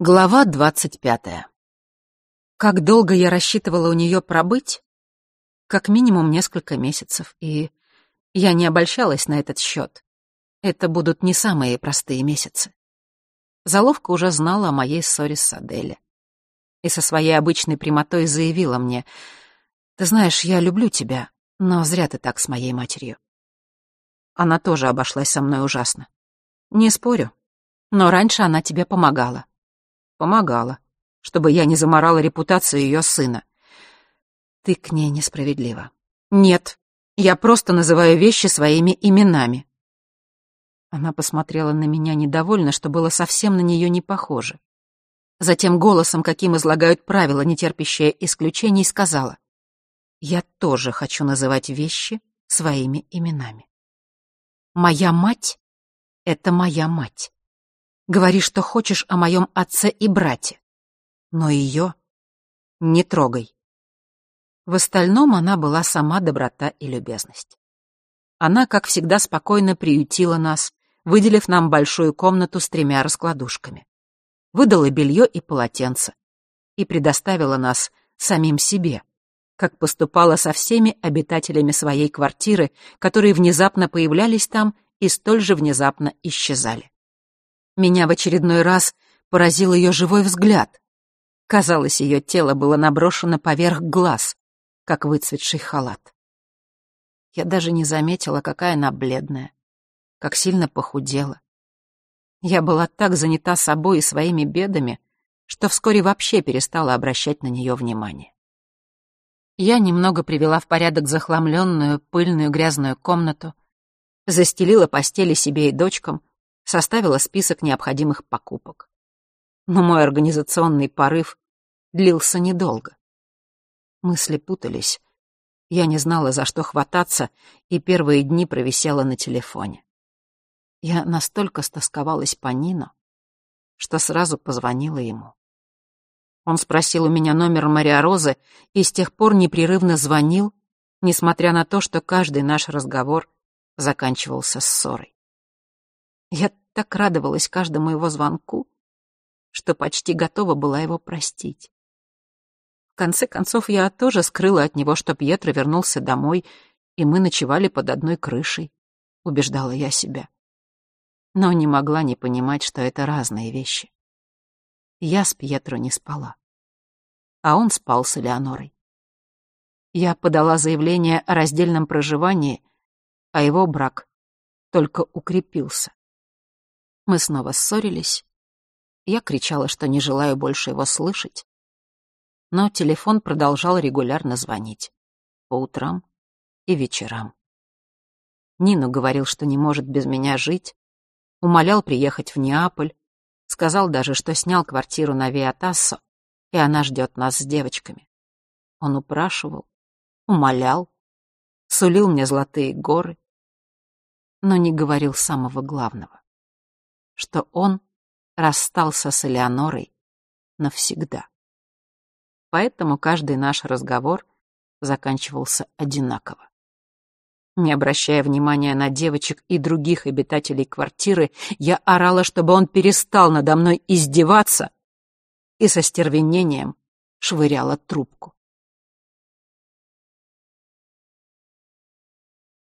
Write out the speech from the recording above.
Глава двадцать пятая. Как долго я рассчитывала у нее пробыть? Как минимум несколько месяцев, и я не обольщалась на этот счет. Это будут не самые простые месяцы. Заловка уже знала о моей ссоре с Аделе. И со своей обычной прямотой заявила мне, «Ты знаешь, я люблю тебя, но зря ты так с моей матерью». Она тоже обошлась со мной ужасно. Не спорю, но раньше она тебе помогала. Помогала, чтобы я не заморала репутацию ее сына. Ты к ней несправедлива. Нет, я просто называю вещи своими именами. Она посмотрела на меня недовольно, что было совсем на нее не похоже. Затем голосом, каким излагают правила, не терпящие исключений, сказала, «Я тоже хочу называть вещи своими именами. Моя мать — это моя мать. Говори, что хочешь о моем отце и брате. Но ее не трогай. В остальном она была сама доброта и любезность. Она, как всегда, спокойно приютила нас, выделив нам большую комнату с тремя раскладушками. Выдала белье и полотенце и предоставила нас самим себе, как поступала со всеми обитателями своей квартиры, которые внезапно появлялись там и столь же внезапно исчезали. Меня в очередной раз поразил ее живой взгляд. Казалось, ее тело было наброшено поверх глаз, как выцветший халат. Я даже не заметила, какая она бледная, как сильно похудела. Я была так занята собой и своими бедами, что вскоре вообще перестала обращать на нее внимание. Я немного привела в порядок захламленную, пыльную, грязную комнату, застелила постели себе и дочкам, составила список необходимых покупок. Но мой организационный порыв длился недолго. Мысли путались. Я не знала, за что хвататься, и первые дни провисела на телефоне. Я настолько стосковалась по Нину, что сразу позвонила ему. Он спросил у меня номер Мария Розы и с тех пор непрерывно звонил, несмотря на то, что каждый наш разговор заканчивался ссорой. Я так радовалась каждому его звонку, что почти готова была его простить. В конце концов, я тоже скрыла от него, что Пьетро вернулся домой, и мы ночевали под одной крышей, убеждала я себя. Но не могла не понимать, что это разные вещи. Я с Пьетро не спала, а он спал с Элеонорой. Я подала заявление о раздельном проживании, а его брак только укрепился. Мы снова ссорились. Я кричала, что не желаю больше его слышать. Но телефон продолжал регулярно звонить. По утрам и вечерам. Нину говорил, что не может без меня жить. Умолял приехать в Неаполь. Сказал даже, что снял квартиру на Виатассо, и она ждет нас с девочками. Он упрашивал, умолял, сулил мне золотые горы, но не говорил самого главного что он расстался с Элеонорой навсегда. Поэтому каждый наш разговор заканчивался одинаково. Не обращая внимания на девочек и других обитателей квартиры, я орала, чтобы он перестал надо мной издеваться и со стервенением швыряла трубку.